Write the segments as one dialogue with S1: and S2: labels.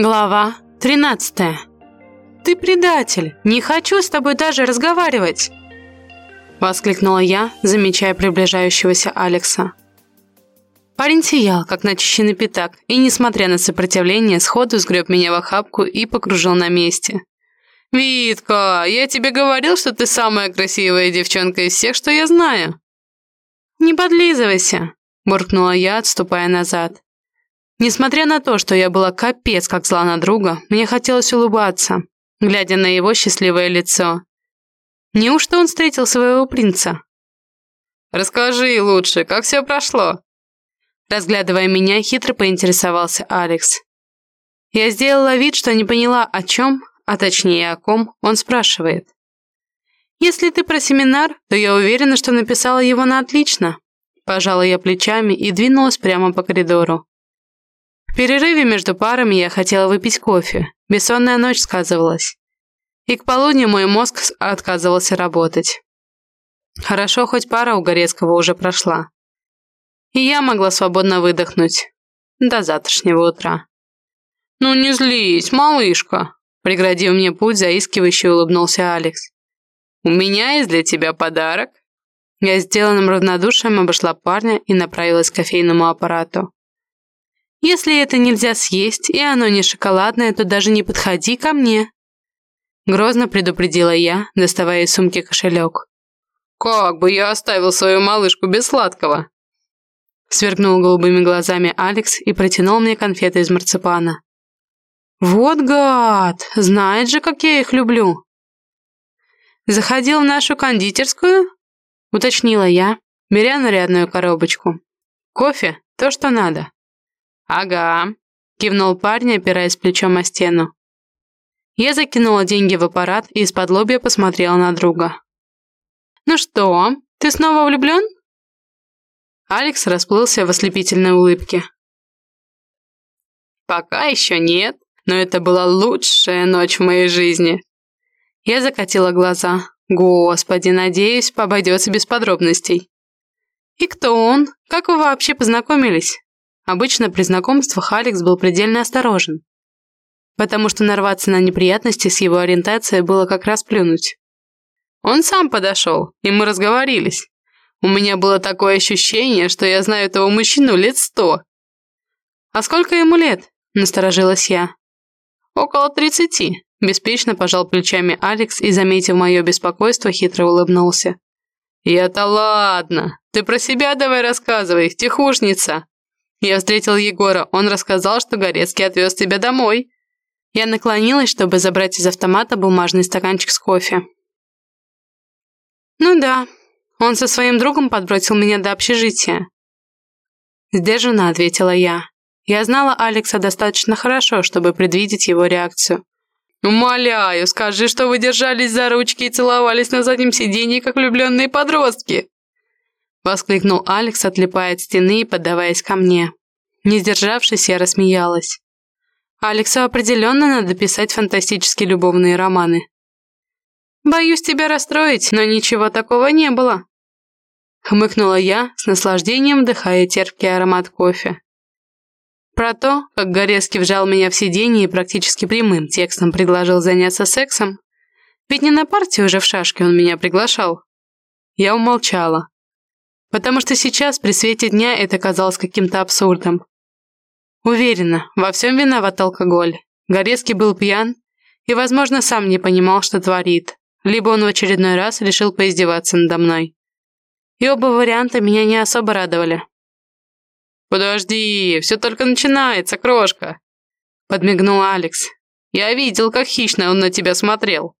S1: Глава 13 «Ты предатель! Не хочу с тобой даже разговаривать!» Воскликнула я, замечая приближающегося Алекса. Парень сиял, как начищенный пятак, и, несмотря на сопротивление, сходу сгреб меня в охапку и покружил на месте. «Витка, я тебе говорил, что ты самая красивая девчонка из всех, что я знаю!» «Не подлизывайся!» – буркнула я, отступая назад. Несмотря на то, что я была капец как зла на друга, мне хотелось улыбаться, глядя на его счастливое лицо. Неужто он встретил своего принца? «Расскажи лучше, как все прошло?» Разглядывая меня, хитро поинтересовался Алекс. Я сделала вид, что не поняла, о чем, а точнее о ком, он спрашивает. «Если ты про семинар, то я уверена, что написала его на отлично». Пожала я плечами и двинулась прямо по коридору. Перерыве между парами я хотела выпить кофе. Бессонная ночь сказывалась. И к полудню мой мозг отказывался работать. Хорошо, хоть пара у Горецкого уже прошла. И я могла свободно выдохнуть. До завтрашнего утра. «Ну не злись, малышка!» Преградив мне путь, заискивающе улыбнулся Алекс. «У меня есть для тебя подарок». Я сделанным равнодушием обошла парня и направилась к кофейному аппарату. Если это нельзя съесть, и оно не шоколадное, то даже не подходи ко мне. Грозно предупредила я, доставая из сумки кошелек. «Как бы я оставил свою малышку без сладкого?» Сверкнул голубыми глазами Алекс и протянул мне конфеты из марципана. «Вот гад! Знает же, как я их люблю!» «Заходил в нашу кондитерскую?» Уточнила я, беря нарядную коробочку. «Кофе? То, что надо». «Ага», – кивнул парень, опираясь плечом о стену. Я закинула деньги в аппарат и из-под лобья посмотрела на друга. «Ну что, ты снова влюблен?» Алекс расплылся в ослепительной улыбке. «Пока еще нет, но это была лучшая ночь в моей жизни». Я закатила глаза. «Господи, надеюсь, обойдется без подробностей». «И кто он? Как вы вообще познакомились?» Обычно при знакомствах Алекс был предельно осторожен, потому что нарваться на неприятности с его ориентацией было как раз плюнуть. Он сам подошел, и мы разговорились. У меня было такое ощущение, что я знаю этого мужчину лет сто. «А сколько ему лет?» – насторожилась я. «Около тридцати», – беспечно пожал плечами Алекс и, заметив мое беспокойство, хитро улыбнулся. «Я-то ладно. Ты про себя давай рассказывай, тихушница!» Я встретил Егора, он рассказал, что Горецкий отвез тебя домой. Я наклонилась, чтобы забрать из автомата бумажный стаканчик с кофе. Ну да, он со своим другом подбросил меня до общежития. Сдержанно ответила я. Я знала Алекса достаточно хорошо, чтобы предвидеть его реакцию. «Умоляю, скажи, что вы держались за ручки и целовались на заднем сиденье, как влюбленные подростки!» Воскликнул Алекс, отлипая от стены и поддаваясь ко мне. Не сдержавшись, я рассмеялась. Алексу определенно надо писать фантастические любовные романы. «Боюсь тебя расстроить, но ничего такого не было», хмыкнула я, с наслаждением вдыхая терпкий аромат кофе. Про то, как Горецкий вжал меня в сиденье и практически прямым текстом предложил заняться сексом, ведь не на партию уже в шашке он меня приглашал. Я умолчала потому что сейчас при свете дня это казалось каким-то абсурдом. Уверена, во всем виноват алкоголь. Горецкий был пьян и, возможно, сам не понимал, что творит, либо он в очередной раз решил поиздеваться надо мной. И оба варианта меня не особо радовали. «Подожди, все только начинается, крошка!» Подмигнул Алекс. «Я видел, как хищно он на тебя смотрел.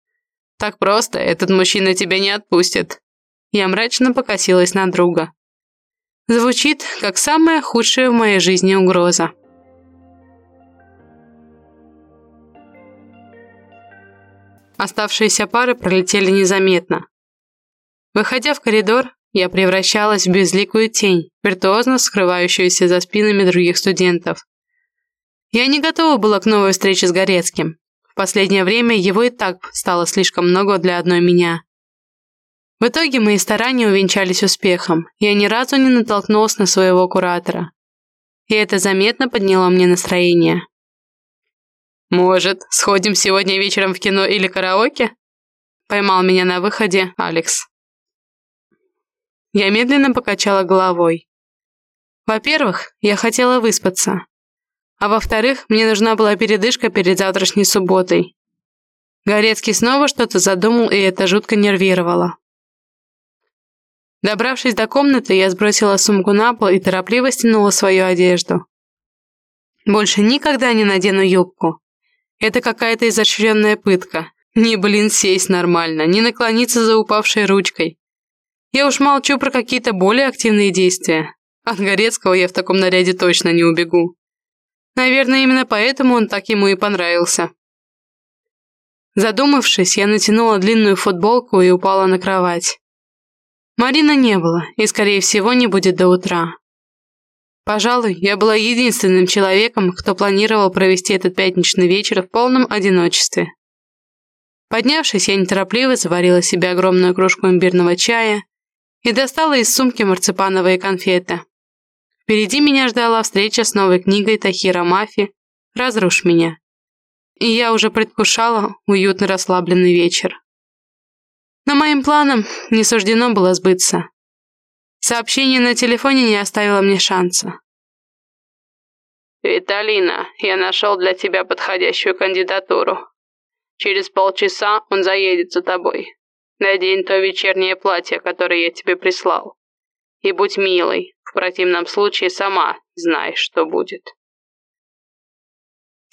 S1: Так просто этот мужчина тебя не отпустит. Я мрачно покосилась на друга. Звучит, как самая худшая в моей жизни угроза. Оставшиеся пары пролетели незаметно. Выходя в коридор, я превращалась в безликую тень, виртуозно скрывающуюся за спинами других студентов. Я не готова была к новой встрече с Горецким. В последнее время его и так стало слишком много для одной меня. В итоге мои старания увенчались успехом. Я ни разу не натолкнулась на своего куратора. И это заметно подняло мне настроение. Может, сходим сегодня вечером в кино или караоке? Поймал меня на выходе Алекс. Я медленно покачала головой. Во-первых, я хотела выспаться. А во-вторых, мне нужна была передышка перед завтрашней субботой. Горецкий снова что-то задумал, и это жутко нервировало. Добравшись до комнаты, я сбросила сумку на пол и торопливо стянула свою одежду. Больше никогда не надену юбку. Это какая-то изощренная пытка. Не, блин, сесть нормально, не наклониться за упавшей ручкой. Я уж молчу про какие-то более активные действия. От Горецкого я в таком наряде точно не убегу. Наверное, именно поэтому он так ему и понравился. Задумавшись, я натянула длинную футболку и упала на кровать. Марина не было и, скорее всего, не будет до утра. Пожалуй, я была единственным человеком, кто планировал провести этот пятничный вечер в полном одиночестве. Поднявшись, я неторопливо заварила себе огромную кружку имбирного чая и достала из сумки марципановые конфеты. Впереди меня ждала встреча с новой книгой Тахира Мафи «Разрушь меня». И я уже предвкушала уютный расслабленный вечер. Но моим планам не суждено было сбыться. Сообщение на телефоне не оставило мне шанса.
S2: «Виталина, я нашел для тебя подходящую кандидатуру. Через полчаса он заедет за тобой. Надень то вечернее платье, которое я тебе прислал. И будь милой, в противном случае сама знаешь, что будет».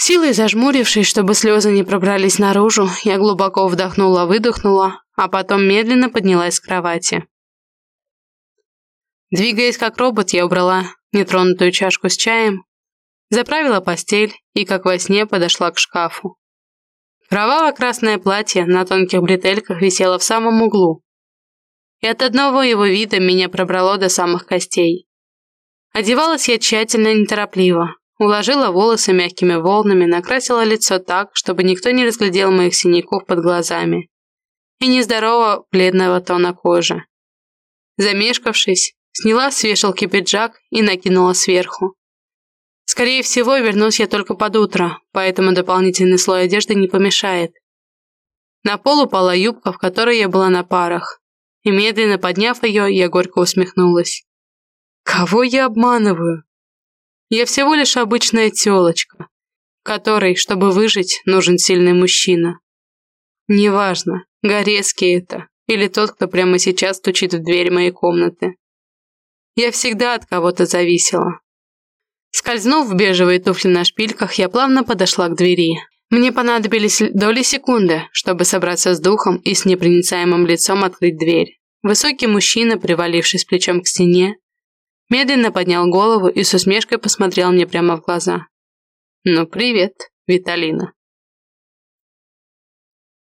S1: Силой зажмурившись, чтобы слезы не пробрались наружу, я глубоко вдохнула-выдохнула, а потом медленно поднялась с кровати. Двигаясь как робот, я убрала нетронутую чашку с чаем, заправила постель и, как во сне, подошла к шкафу. Кроваво-красное платье на тонких бретельках висело в самом углу, и от одного его вида меня пробрало до самых костей. Одевалась я тщательно и неторопливо, уложила волосы мягкими волнами, накрасила лицо так, чтобы никто не разглядел моих синяков под глазами и нездорового бледного тона кожи. Замешкавшись, сняла с вешалки пиджак и накинула сверху. Скорее всего, вернусь я только под утро, поэтому дополнительный слой одежды не помешает. На пол упала юбка, в которой я была на парах, и медленно подняв ее, я горько усмехнулась. Кого я обманываю? Я всего лишь обычная тёлочка, которой, чтобы выжить, нужен сильный мужчина. Неважно, Горецкий это или тот, кто прямо сейчас стучит в дверь моей комнаты. Я всегда от кого-то зависела. Скользнув в бежевые туфли на шпильках, я плавно подошла к двери. Мне понадобились доли секунды, чтобы собраться с духом и с непроницаемым лицом открыть дверь. Высокий мужчина, привалившись плечом к стене, медленно поднял голову и с усмешкой посмотрел мне прямо в глаза. «Ну, привет, Виталина».